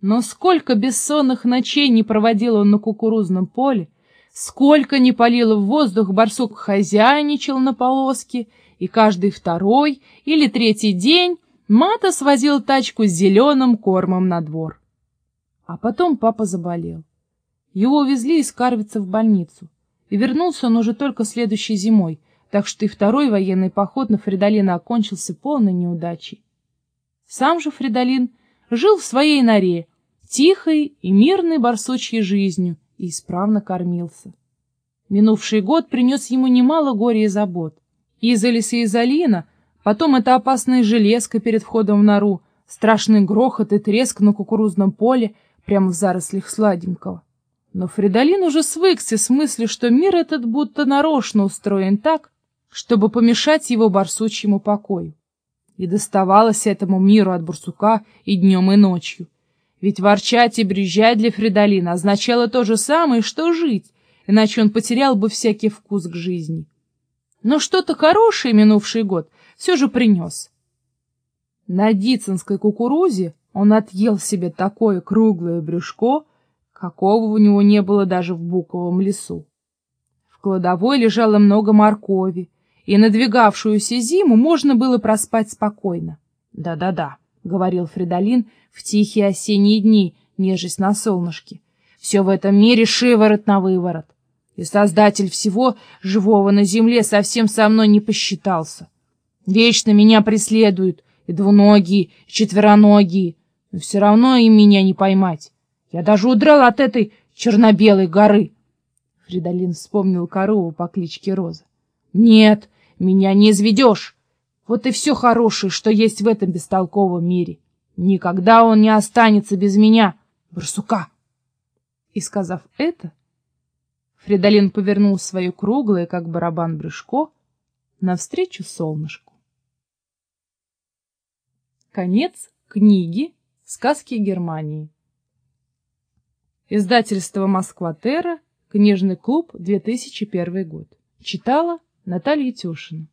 Но сколько бессонных ночей не проводил он на кукурузном поле, сколько не палил в воздух, барсук хозяйничал на полоске, и каждый второй или третий день Мата свозил тачку с зеленым кормом на двор. А потом папа заболел. Его увезли из Карвица в больницу, и вернулся он уже только следующей зимой, так что и второй военный поход на Фридолина окончился полной неудачей. Сам же Фридолин жил в своей норе, тихой и мирной барсучьей жизнью, и исправно кормился. Минувший год принес ему немало горя и забот. Изолис и Изолина, потом эта опасная железка перед входом в нору, страшный грохот и треск на кукурузном поле прямо в зарослях сладенького. Но Фридолин уже свыкся с мыслью, что мир этот будто нарочно устроен так, чтобы помешать его барсучьему покою. И доставалось этому миру от барсука и днем, и ночью. Ведь ворчать и брюзжать для Фридолина означало то же самое, что жить, иначе он потерял бы всякий вкус к жизни. Но что-то хорошее минувший год все же принес. На дицинской кукурузе он отъел себе такое круглое брюшко, какого у него не было даже в буковом лесу. В кладовой лежало много моркови, и надвигавшуюся зиму можно было проспать спокойно. «Да-да-да», — говорил Фридолин в тихие осенние дни, нежесть на солнышке. «Все в этом мире шиворот на выворот, и Создатель всего живого на земле совсем со мной не посчитался. Вечно меня преследуют и двуногие, и четвероногие, но все равно им меня не поймать. Я даже удрал от этой черно-белой горы. Фридолин вспомнил корову по кличке Роза. Нет, меня не изведешь. Вот и все хорошее, что есть в этом бестолковом мире. Никогда он не останется без меня, барсука. И, сказав это, Фридолин повернул свое круглое, как барабан, брюшко навстречу солнышку. Конец книги «Сказки Германии». Издательство «Москва-Терра», книжный клуб, 2001 год. Читала Наталья Тюшина.